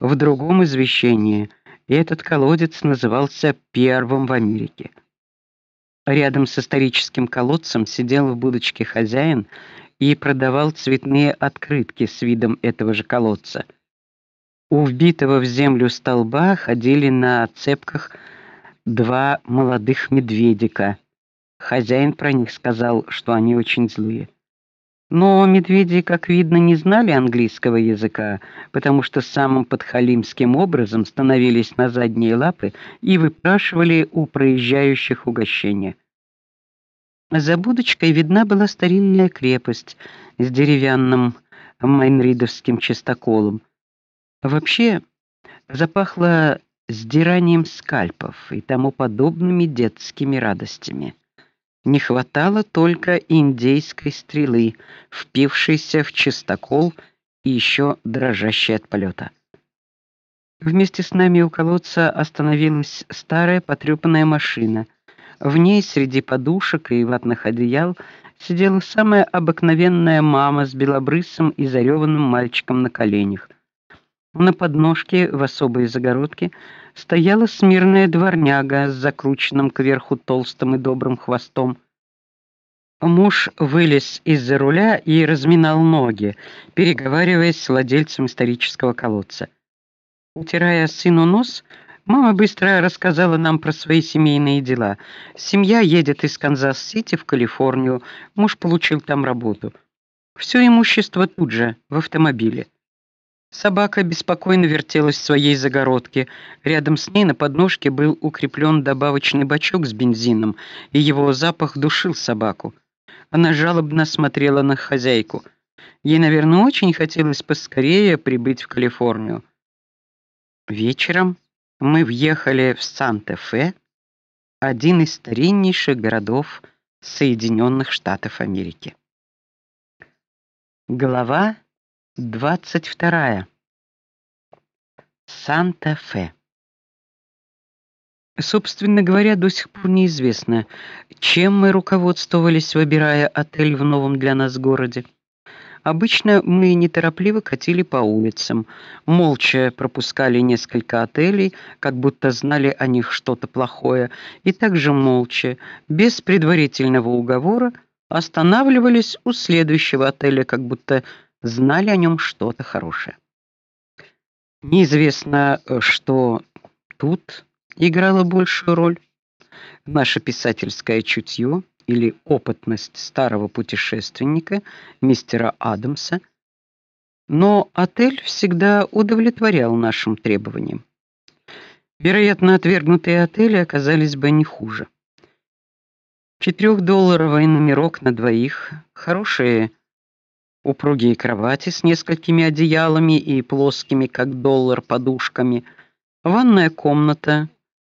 В другом извещении этот колодец назывался первым в Америке. Рядом с историческим колодцем сидел в будочке хозяин и продавал цветные открытки с видом этого же колодца. У вбитого в землю столба ходили на цепках два молодых медведика. Хозяин про них сказал, что они очень злые. Но медведи, как видно, не знали английского языка, потому что самым подхалимским образом становились на задние лапы и выпрашивали у проезжающих угощения. За будочкой видна была старинная крепость с деревянным майнридовским частоколом. Вообще запахло сдиранием скальпов и тому подобными детскими радостями. Не хватало только индейской стрелы, впившейся в чистокол и еще дрожащей от полета. Вместе с нами у колодца остановилась старая потрепанная машина. В ней среди подушек и ватных одеял сидела самая обыкновенная мама с белобрысым и зареванным мальчиком на коленях. На подножке в особой загородке стояла смирная дворняга с закрученным кверху толстым и добрым хвостом. Муж вылез из-за руля и разминал ноги, переговариваясь с владельцем исторического колодца. Утирая сыну нос, мама быстро рассказала нам про свои семейные дела. Семья едет из Канзас-Сити в Калифорнию. Муж получил там работу. Все имущество тут же, в автомобиле. Собака беспокойно вертелась в своей загородке. Рядом с ней на подножке был укреплен добавочный бачок с бензином, и его запах душил собаку. Она жалобно смотрела на хозяйку. Ей, наверное, очень хотелось поскорее прибыть в Калифорнию. Вечером мы въехали в Санта-Фе, один из стариннейших городов Соединенных Штатов Америки. Глава 22. Санта-Фе. Собственно говоря, до сих пор неизвестно, чем мы руководствовались, выбирая отель в новом для нас городе. Обычно мы неторопливо катили по улицам, молча пропускали несколько отелей, как будто знали о них что-то плохое, и также молча, без предварительного уговора, останавливались у следующего отеля, как будто знали о нем что-то хорошее. Неизвестно, э, что тут играло большую роль: наше писательское чутье или опытность старого путешественника мистера Адамса, но отель всегда удовлетворял нашим требованиям. Вероятно, отвергнутые отели оказались бы не хуже. Четырехдолларовый номерок на двоих, хорошие упругие кровати с несколькими одеялами и плоскими, как доллар, подушками, ванная комната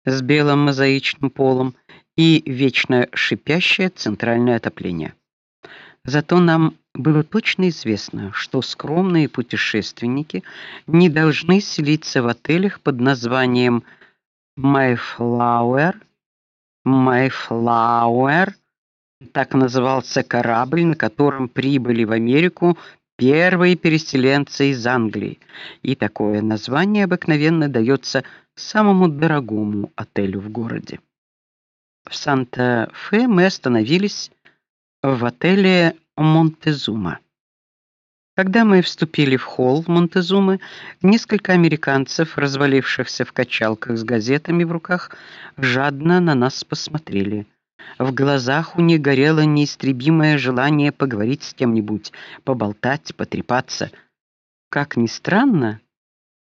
с белым мозаичным полом и вечно шипящее центральное отопление. Зато нам было точно известно, что скромные путешественники не должны селиться в отелях под названием Mayflower, Mayflower так назывался корабль, на котором прибыли в Америку первые переселенцы из Англии, и такое название обыкновенно дается самому дорогому отелю в городе. В Санта-Фе мы остановились в отеле Монтезума. Когда мы вступили в холл Монтезумы, несколько американцев, развалившихся в качалках с газетами в руках, жадно на нас посмотрели. В глазах у них горело неистребимое желание поговорить с кем-нибудь, поболтать, потрепаться. Как ни странно,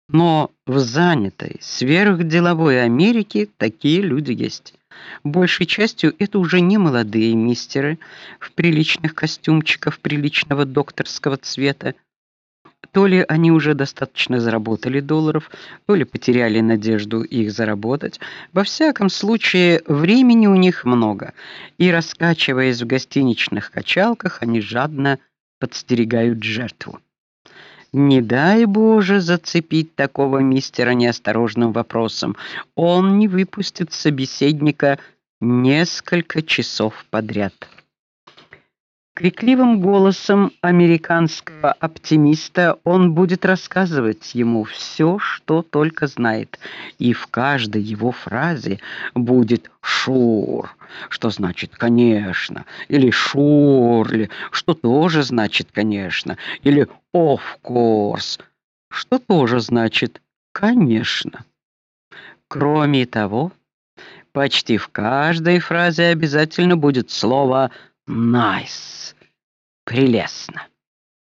но в занятой, сверхделовой Америке такие люди есть. Большей частью это уже не молодые мистеры в приличных костюмчиках приличного докторского цвета, то ли они уже достаточно заработали долларов, то ли потеряли надежду их заработать. Во всяком случае, времени у них много, и раскачиваясь в гостиничных качалках, они жадно подстерегают жертву. Не дай Боже зацепить такого мистера неосторожным вопросом. Он не выпустит собеседника несколько часов подряд. Крикливым голосом американского оптимиста он будет рассказывать ему все, что только знает, и в каждой его фразе будет шур, что значит конечно, или шурли, что тоже значит конечно, или of course, что тоже значит конечно. Кроме того, почти в каждой фразе обязательно будет слово nice. Прелестно.